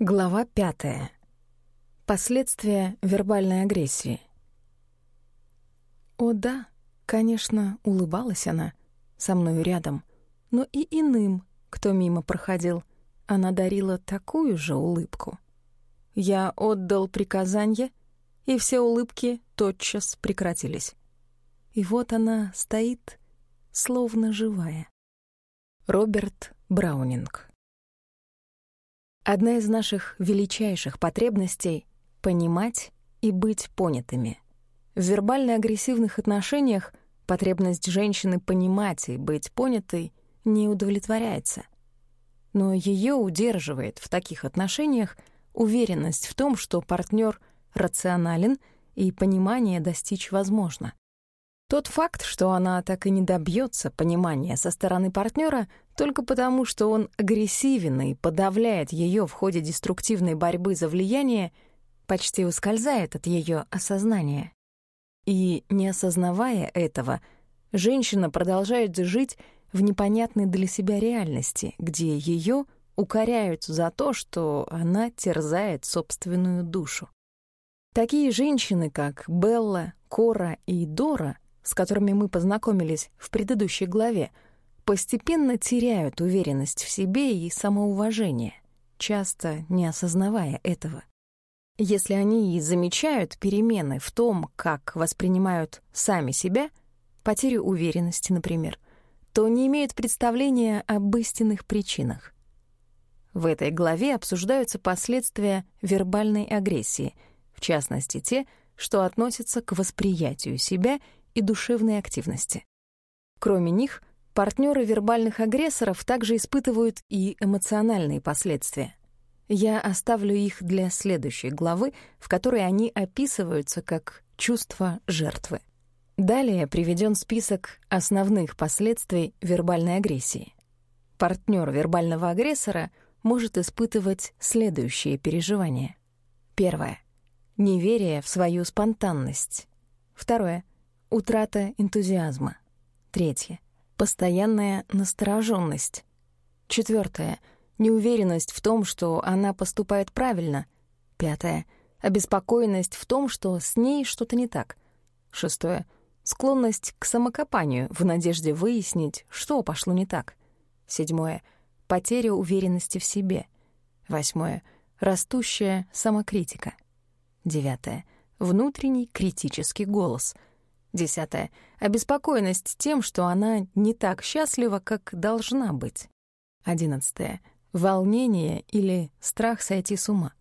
Глава пятая. Последствия вербальной агрессии. О да, конечно, улыбалась она со мною рядом, но и иным, кто мимо проходил, она дарила такую же улыбку. Я отдал приказание, и все улыбки тотчас прекратились. И вот она стоит, словно живая. Роберт Браунинг Одна из наших величайших потребностей — понимать и быть понятыми. В вербально-агрессивных отношениях потребность женщины понимать и быть понятой не удовлетворяется. Но ее удерживает в таких отношениях уверенность в том, что партнер рационален и понимание достичь возможно. Тот факт, что она так и не добьется понимания со стороны партнера, только потому, что он агрессивен и подавляет ее в ходе деструктивной борьбы за влияние, почти ускользает от ее осознания. И, не осознавая этого, женщина продолжает жить в непонятной для себя реальности, где ее укоряют за то, что она терзает собственную душу. Такие женщины, как Белла, Кора и Дора — с которыми мы познакомились в предыдущей главе, постепенно теряют уверенность в себе и самоуважение, часто не осознавая этого. Если они и замечают перемены в том, как воспринимают сами себя, потерю уверенности, например, то не имеют представления об истинных причинах. В этой главе обсуждаются последствия вербальной агрессии, в частности те, что относятся к восприятию себя и душевной активности. Кроме них, партнеры вербальных агрессоров также испытывают и эмоциональные последствия. Я оставлю их для следующей главы, в которой они описываются как чувство жертвы. Далее приведен список основных последствий вербальной агрессии. Партнер вербального агрессора может испытывать следующие переживания. Первое. Неверие в свою спонтанность. Второе. Утрата энтузиазма. Третье. Постоянная настороженность. Четвертое. Неуверенность в том, что она поступает правильно. Пятое. Обеспокоенность в том, что с ней что-то не так. Шестое. Склонность к самокопанию в надежде выяснить, что пошло не так. Седьмое. Потеря уверенности в себе. Восьмое. Растущая самокритика. Девятое. Внутренний критический голос — Десятое. Обеспокоенность тем, что она не так счастлива, как должна быть. Одиннадцатое. Волнение или страх сойти с ума.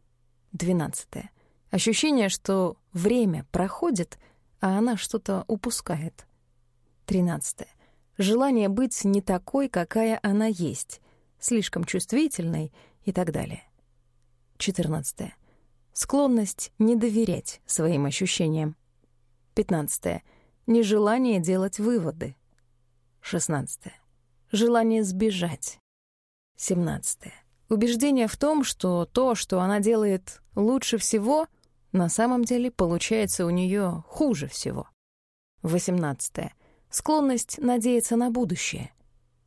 Двенадцатое. Ощущение, что время проходит, а она что-то упускает. Тринадцатое. Желание быть не такой, какая она есть, слишком чувствительной и так далее. Четырнадцатое. Склонность не доверять своим ощущениям. Пятнадцатое нежелание делать выводы. 16. Желание сбежать. 17. Убеждение в том, что то, что она делает лучше всего, на самом деле получается у нее хуже всего. 18. Склонность надеяться на будущее.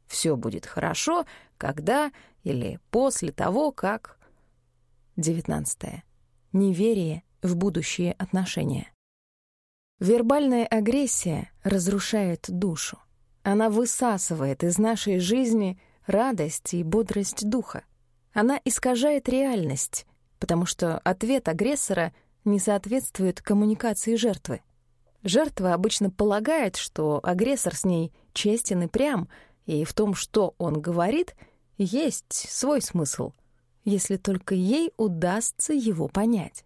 Все будет хорошо, когда или после того, как... 19. Неверие в будущие отношения. Вербальная агрессия разрушает душу. Она высасывает из нашей жизни радость и бодрость духа. Она искажает реальность, потому что ответ агрессора не соответствует коммуникации жертвы. Жертва обычно полагает, что агрессор с ней честен и прям, и в том, что он говорит, есть свой смысл, если только ей удастся его понять.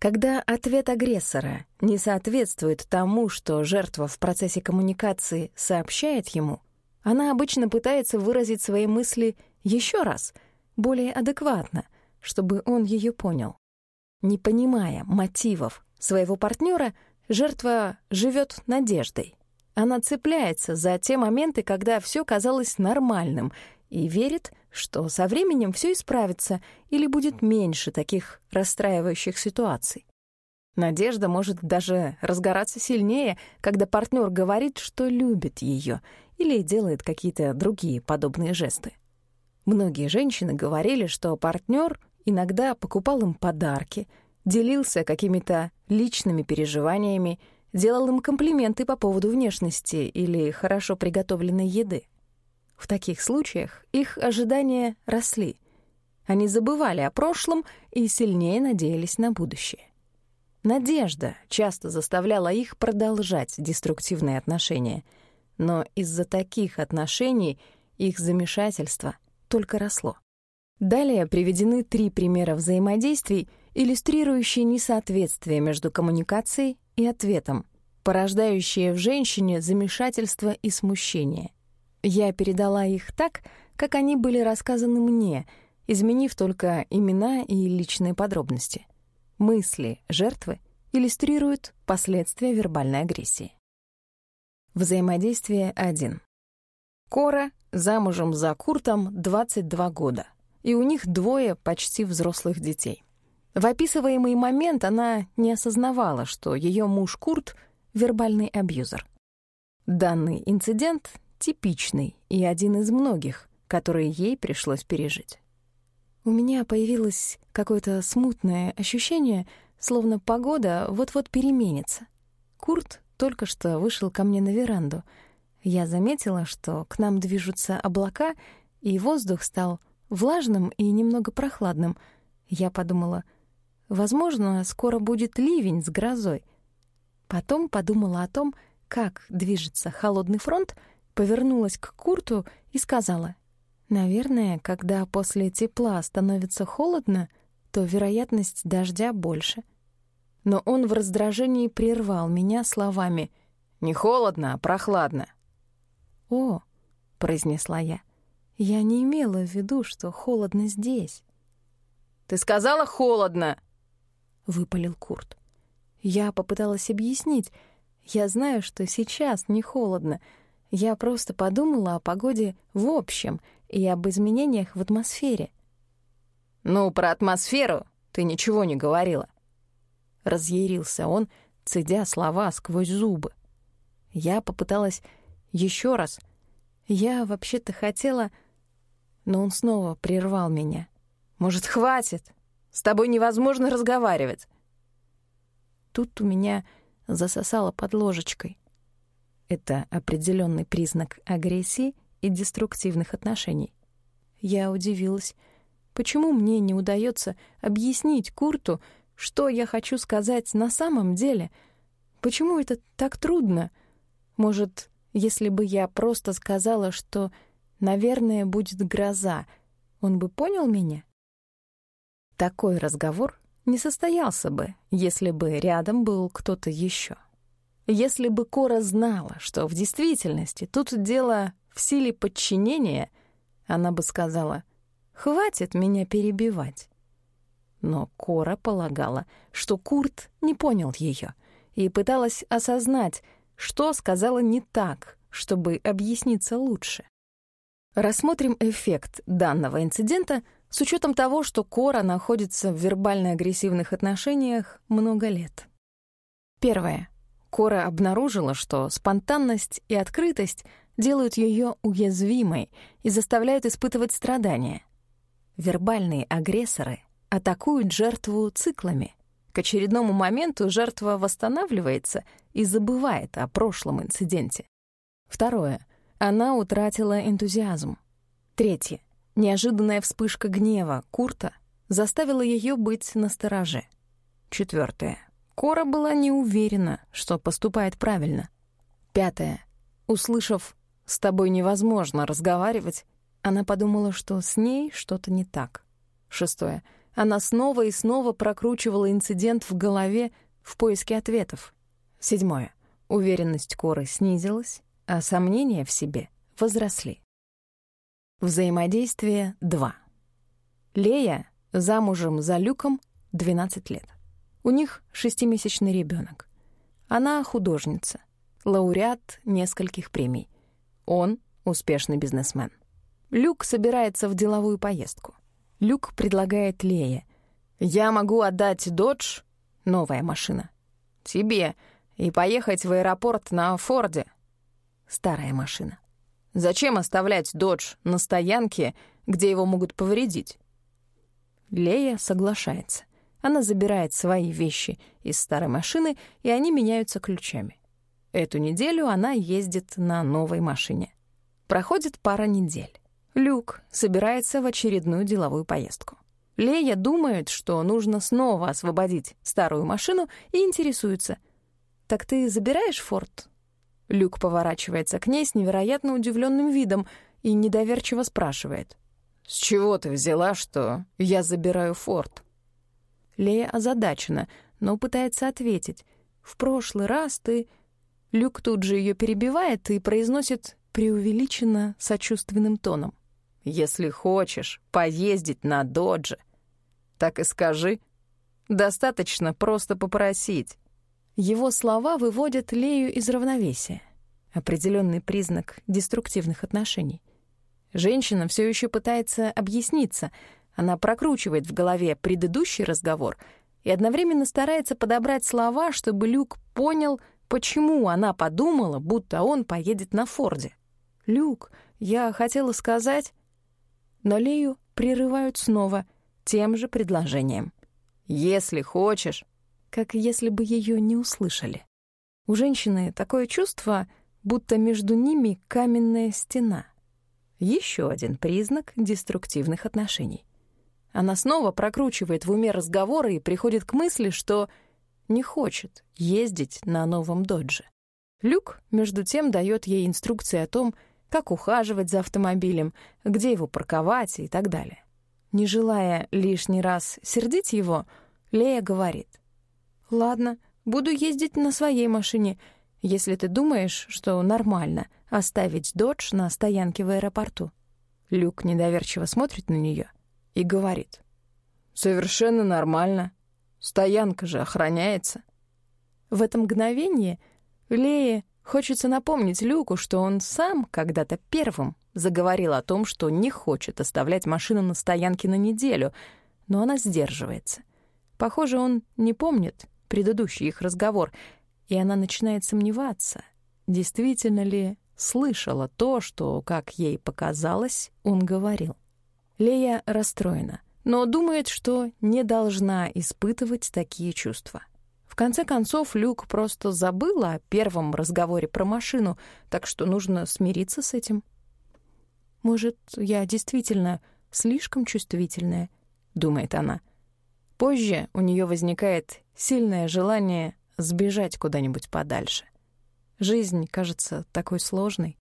Когда ответ агрессора не соответствует тому, что жертва в процессе коммуникации сообщает ему, она обычно пытается выразить свои мысли еще раз, более адекватно, чтобы он ее понял. Не понимая мотивов своего партнера, жертва живет надеждой. Она цепляется за те моменты, когда все казалось нормальным, и верит, что со временем все исправится или будет меньше таких расстраивающих ситуаций. Надежда может даже разгораться сильнее, когда партнер говорит, что любит ее или делает какие-то другие подобные жесты. Многие женщины говорили, что партнер иногда покупал им подарки, делился какими-то личными переживаниями, делал им комплименты по поводу внешности или хорошо приготовленной еды. В таких случаях их ожидания росли. Они забывали о прошлом и сильнее надеялись на будущее. Надежда часто заставляла их продолжать деструктивные отношения, но из-за таких отношений их замешательство только росло. Далее приведены три примера взаимодействий, иллюстрирующие несоответствие между коммуникацией и ответом, порождающие в женщине замешательство и смущение. Я передала их так, как они были рассказаны мне, изменив только имена и личные подробности. Мысли жертвы иллюстрируют последствия вербальной агрессии. Взаимодействие 1. Кора замужем за Куртом 22 года, и у них двое почти взрослых детей. В описываемый момент она не осознавала, что ее муж Курт — вербальный абьюзер. Данный инцидент типичный и один из многих, которые ей пришлось пережить. У меня появилось какое-то смутное ощущение, словно погода вот-вот переменится. Курт только что вышел ко мне на веранду. Я заметила, что к нам движутся облака, и воздух стал влажным и немного прохладным. Я подумала, возможно, скоро будет ливень с грозой. Потом подумала о том, как движется холодный фронт — повернулась к Курту и сказала, «Наверное, когда после тепла становится холодно, то вероятность дождя больше». Но он в раздражении прервал меня словами «Не холодно, а прохладно». «О», — произнесла я, — «я не имела в виду, что холодно здесь». «Ты сказала холодно!» — выпалил Курт. Я попыталась объяснить. Я знаю, что сейчас не холодно, я просто подумала о погоде в общем и об изменениях в атмосфере. «Ну, про атмосферу ты ничего не говорила». Разъярился он, цедя слова сквозь зубы. Я попыталась еще раз. Я вообще-то хотела... Но он снова прервал меня. «Может, хватит? С тобой невозможно разговаривать». Тут у меня засосало под ложечкой. Это определенный признак агрессии и деструктивных отношений. Я удивилась, почему мне не удается объяснить Курту, что я хочу сказать на самом деле. Почему это так трудно? Может, если бы я просто сказала, что, наверное, будет гроза, он бы понял меня? Такой разговор не состоялся бы, если бы рядом был кто-то еще. Если бы Кора знала, что в действительности тут дело в силе подчинения, она бы сказала «Хватит меня перебивать». Но Кора полагала, что Курт не понял ее и пыталась осознать, что сказала не так, чтобы объясниться лучше. Рассмотрим эффект данного инцидента с учетом того, что Кора находится в вербально-агрессивных отношениях много лет. Первое. Кора обнаружила, что спонтанность и открытость делают ее уязвимой и заставляют испытывать страдания. Вербальные агрессоры атакуют жертву циклами. К очередному моменту жертва восстанавливается и забывает о прошлом инциденте. Второе. Она утратила энтузиазм. Третье. Неожиданная вспышка гнева Курта заставила ее быть настороже. Четвертое. Кора была не уверена, что поступает правильно. Пятое. Услышав «с тобой невозможно разговаривать», она подумала, что с ней что-то не так. Шестое. Она снова и снова прокручивала инцидент в голове в поиске ответов. Седьмое. Уверенность Коры снизилась, а сомнения в себе возросли. Взаимодействие 2. Лея замужем за Люком 12 лет. У них шестимесячный ребенок. Она художница, лауреат нескольких премий. Он — успешный бизнесмен. Люк собирается в деловую поездку. Люк предлагает Лее. «Я могу отдать «Додж» — новая машина. Тебе и поехать в аэропорт на «Форде» — старая машина. Зачем оставлять «Додж» на стоянке, где его могут повредить? Лея соглашается. Она забирает свои вещи из старой машины, и они меняются ключами. Эту неделю она ездит на новой машине. Проходит пара недель. Люк собирается в очередную деловую поездку. Лея думает, что нужно снова освободить старую машину и интересуется. «Так ты забираешь форт?» Люк поворачивается к ней с невероятно удивленным видом и недоверчиво спрашивает. «С чего ты взяла, что я забираю форт?» Лея озадачена, но пытается ответить. «В прошлый раз ты...» Люк тут же ее перебивает и произносит преувеличенно сочувственным тоном. «Если хочешь поездить на додже, так и скажи. Достаточно просто попросить». Его слова выводят Лею из равновесия. Определенный признак деструктивных отношений. Женщина все еще пытается объясниться. Она прокручивает в голове предыдущий разговор и одновременно старается подобрать слова, чтобы Люк понял, почему она подумала, будто он поедет на Форде. «Люк, я хотела сказать...» Но Лею прерывают снова тем же предложением. «Если хочешь...» Как если бы ее не услышали. У женщины такое чувство, будто между ними каменная стена. Еще один признак деструктивных отношений. Она снова прокручивает в уме разговоры и приходит к мысли, что не хочет ездить на новом додже. Люк, между тем, дает ей инструкции о том, как ухаживать за автомобилем, где его парковать и так далее. Не желая лишний раз сердить его, Лея говорит. «Ладно, буду ездить на своей машине, если ты думаешь, что нормально оставить додж на стоянке в аэропорту». Люк недоверчиво смотрит на нее и говорит. «Совершенно нормально. Стоянка же охраняется». В это мгновение Лее Хочется напомнить Люку, что он сам когда-то первым заговорил о том, что не хочет оставлять машину на стоянке на неделю, но она сдерживается. Похоже, он не помнит предыдущий их разговор, и она начинает сомневаться, действительно ли слышала то, что, как ей показалось, он говорил. Лея расстроена, но думает, что не должна испытывать такие чувства. В конце концов, Люк просто забыл о первом разговоре про машину, так что нужно смириться с этим. «Может, я действительно слишком чувствительная?» — думает она. Позже у нее возникает сильное желание сбежать куда-нибудь подальше. Жизнь кажется такой сложной.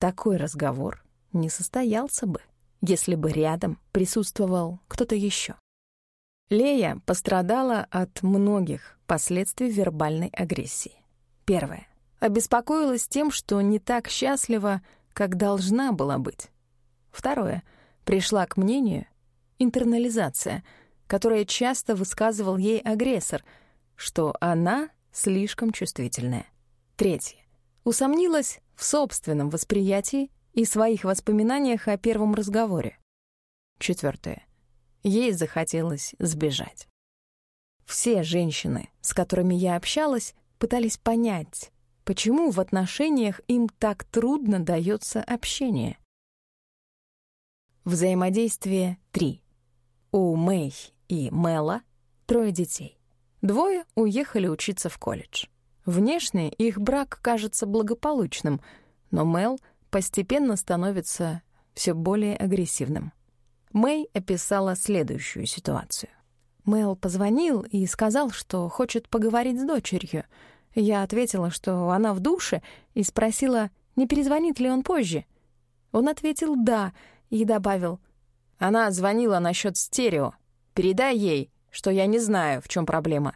Такой разговор не состоялся бы, если бы рядом присутствовал кто-то еще. Лея пострадала от многих последствий вербальной агрессии. Первое. Обеспокоилась тем, что не так счастлива, как должна была быть. Второе. Пришла к мнению интернализация, которая часто высказывал ей агрессор, что она слишком чувствительная. Третье. Усомнилась в собственном восприятии и своих воспоминаниях о первом разговоре. Четвертое ей захотелось сбежать. Все женщины, с которыми я общалась, пытались понять, почему в отношениях им так трудно дается общение. Взаимодействие 3. У Мэй и Мэла трое детей. Двое уехали учиться в колледж. Внешне их брак кажется благополучным, но Мэл постепенно становится все более агрессивным. Мэй описала следующую ситуацию. Мэл позвонил и сказал, что хочет поговорить с дочерью. Я ответила, что она в душе, и спросила, не перезвонит ли он позже. Он ответил «да» и добавил, «Она звонила насчет стерео. Передай ей, что я не знаю, в чем проблема».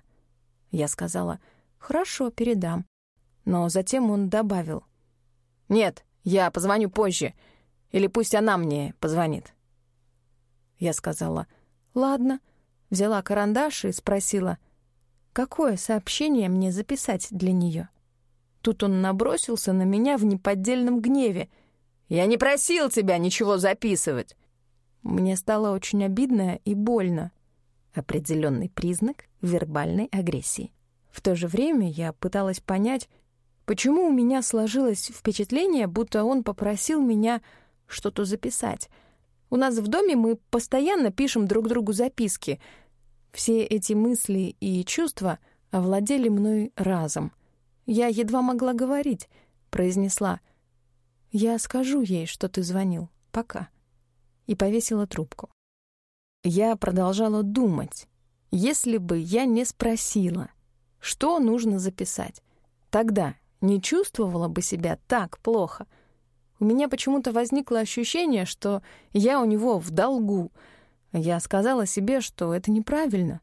Я сказала «хорошо, передам». Но затем он добавил, «Нет, я позвоню позже, или пусть она мне позвонит». Я сказала «Ладно». Взяла карандаш и спросила, какое сообщение мне записать для нее. Тут он набросился на меня в неподдельном гневе. «Я не просил тебя ничего записывать!» Мне стало очень обидно и больно. Определенный признак вербальной агрессии. В то же время я пыталась понять, почему у меня сложилось впечатление, будто он попросил меня что-то записать — У нас в доме мы постоянно пишем друг другу записки. Все эти мысли и чувства овладели мной разом. Я едва могла говорить, произнесла «Я скажу ей, что ты звонил. Пока». И повесила трубку. Я продолжала думать. Если бы я не спросила, что нужно записать, тогда не чувствовала бы себя так плохо. У меня почему-то возникло ощущение, что я у него в долгу. Я сказала себе, что это неправильно,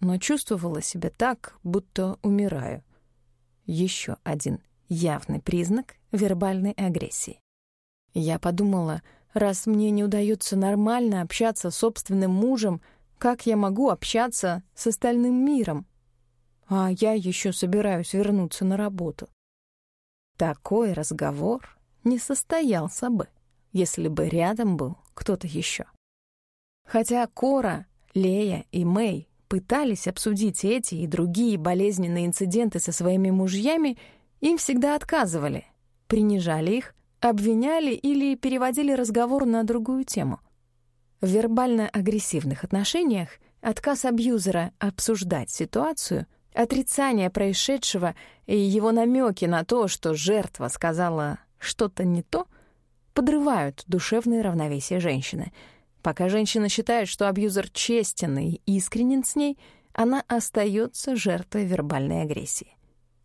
но чувствовала себя так, будто умираю. Еще один явный признак вербальной агрессии. Я подумала, раз мне не удается нормально общаться с собственным мужем, как я могу общаться с остальным миром? А я еще собираюсь вернуться на работу. Такой разговор не состоялся бы, если бы рядом был кто-то еще. Хотя Кора, Лея и Мэй пытались обсудить эти и другие болезненные инциденты со своими мужьями, им всегда отказывали, принижали их, обвиняли или переводили разговор на другую тему. В вербально-агрессивных отношениях отказ абьюзера обсуждать ситуацию — Отрицание происшедшего и его намеки на то, что жертва сказала что-то не то, подрывают душевное равновесие женщины. Пока женщина считает, что абьюзер честен и искренен с ней, она остается жертвой вербальной агрессии.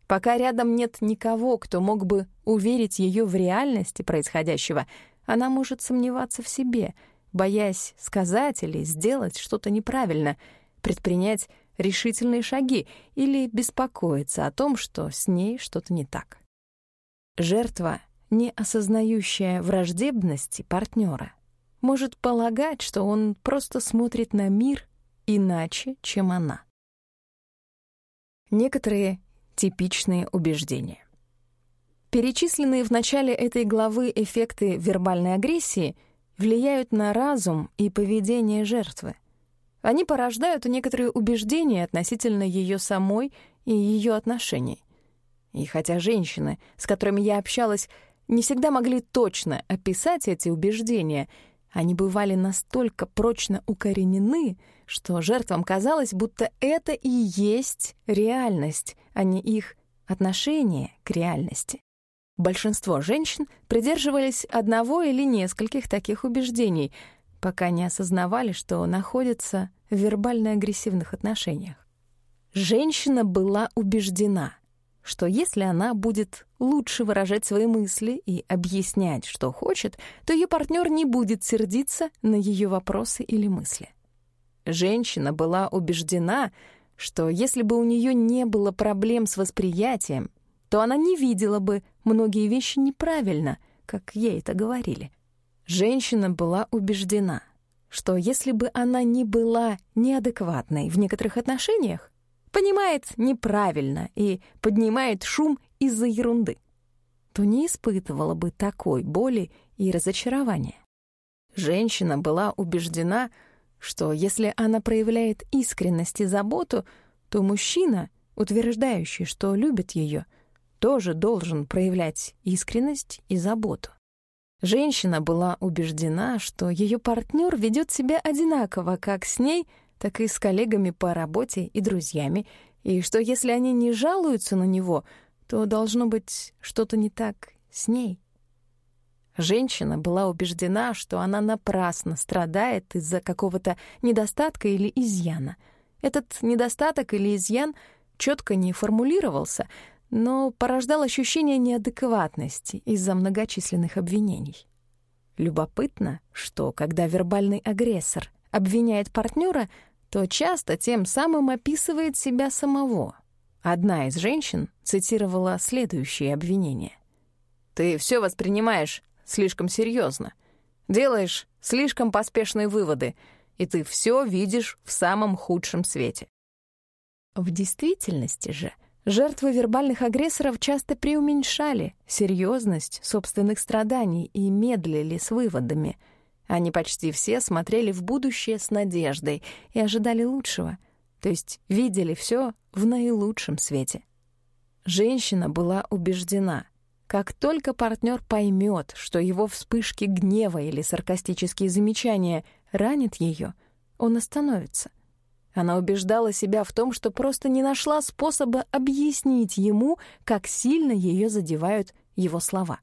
Пока рядом нет никого, кто мог бы уверить ее в реальности происходящего, она может сомневаться в себе, боясь сказать или сделать что-то неправильно, предпринять решительные шаги или беспокоиться о том, что с ней что-то не так. Жертва, не осознающая враждебности партнера, может полагать, что он просто смотрит на мир иначе, чем она. Некоторые типичные убеждения. Перечисленные в начале этой главы эффекты вербальной агрессии влияют на разум и поведение жертвы. Они порождают некоторые убеждения относительно ее самой и ее отношений. И хотя женщины, с которыми я общалась, не всегда могли точно описать эти убеждения, они бывали настолько прочно укоренены, что жертвам казалось, будто это и есть реальность, а не их отношение к реальности. Большинство женщин придерживались одного или нескольких таких убеждений — пока не осознавали, что находятся в вербально-агрессивных отношениях. Женщина была убеждена, что если она будет лучше выражать свои мысли и объяснять, что хочет, то ее партнер не будет сердиться на ее вопросы или мысли. Женщина была убеждена, что если бы у нее не было проблем с восприятием, то она не видела бы многие вещи неправильно, как ей это говорили — Женщина была убеждена, что если бы она не была неадекватной в некоторых отношениях, понимает неправильно и поднимает шум из-за ерунды, то не испытывала бы такой боли и разочарования. Женщина была убеждена, что если она проявляет искренность и заботу, то мужчина, утверждающий, что любит ее, тоже должен проявлять искренность и заботу. Женщина была убеждена, что ее партнер ведет себя одинаково как с ней, так и с коллегами по работе и друзьями, и что если они не жалуются на него, то должно быть что-то не так с ней. Женщина была убеждена, что она напрасно страдает из-за какого-то недостатка или изъяна. Этот недостаток или изъян четко не формулировался, но порождал ощущение неадекватности из-за многочисленных обвинений. Любопытно, что когда вербальный агрессор обвиняет партнера, то часто тем самым описывает себя самого. Одна из женщин цитировала следующее обвинение. «Ты все воспринимаешь слишком серьезно, делаешь слишком поспешные выводы, и ты все видишь в самом худшем свете». В действительности же Жертвы вербальных агрессоров часто преуменьшали серьезность собственных страданий и медлили с выводами. Они почти все смотрели в будущее с надеждой и ожидали лучшего, то есть видели все в наилучшем свете. Женщина была убеждена, Как только партнер поймет, что его вспышки гнева или саркастические замечания ранят ее, он остановится. Она убеждала себя в том, что просто не нашла способа объяснить ему, как сильно ее задевают его слова.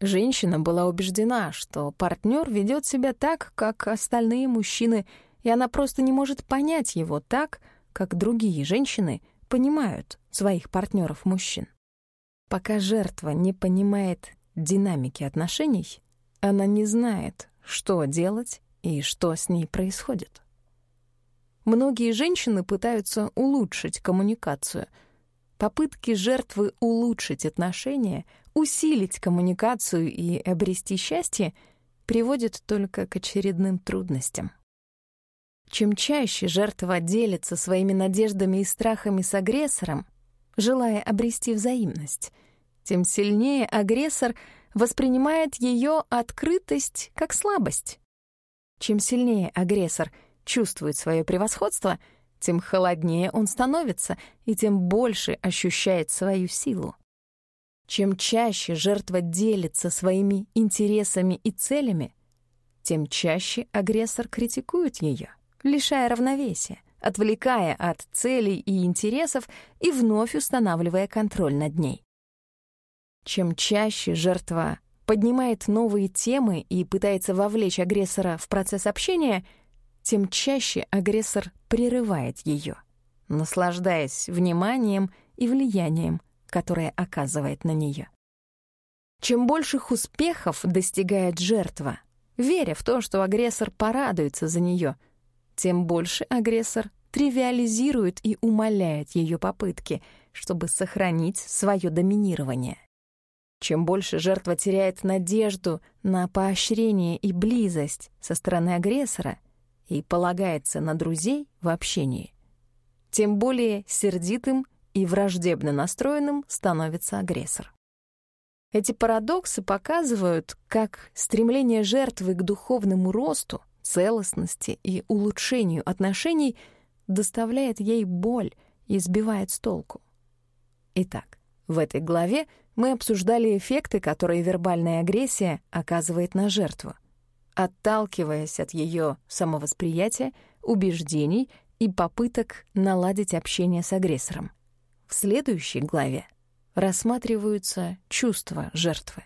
Женщина была убеждена, что партнер ведет себя так, как остальные мужчины, и она просто не может понять его так, как другие женщины понимают своих партнеров-мужчин. Пока жертва не понимает динамики отношений, она не знает, что делать и что с ней происходит. Многие женщины пытаются улучшить коммуникацию. Попытки жертвы улучшить отношения, усилить коммуникацию и обрести счастье приводят только к очередным трудностям. Чем чаще жертва делится своими надеждами и страхами с агрессором, желая обрести взаимность, тем сильнее агрессор воспринимает ее открытость как слабость. Чем сильнее агрессор чувствует свое превосходство, тем холоднее он становится и тем больше ощущает свою силу. Чем чаще жертва делится своими интересами и целями, тем чаще агрессор критикует ее, лишая равновесия, отвлекая от целей и интересов и вновь устанавливая контроль над ней. Чем чаще жертва поднимает новые темы и пытается вовлечь агрессора в процесс общения, тем чаще агрессор прерывает ее, наслаждаясь вниманием и влиянием, которое оказывает на нее. Чем больших успехов достигает жертва, веря в то, что агрессор порадуется за нее, тем больше агрессор тривиализирует и умаляет ее попытки, чтобы сохранить свое доминирование. Чем больше жертва теряет надежду на поощрение и близость со стороны агрессора и полагается на друзей в общении, тем более сердитым и враждебно настроенным становится агрессор. Эти парадоксы показывают, как стремление жертвы к духовному росту, целостности и улучшению отношений доставляет ей боль и сбивает с толку. Итак, в этой главе мы обсуждали эффекты, которые вербальная агрессия оказывает на жертву, отталкиваясь от ее самовосприятия, убеждений и попыток наладить общение с агрессором. В следующей главе рассматриваются чувства жертвы.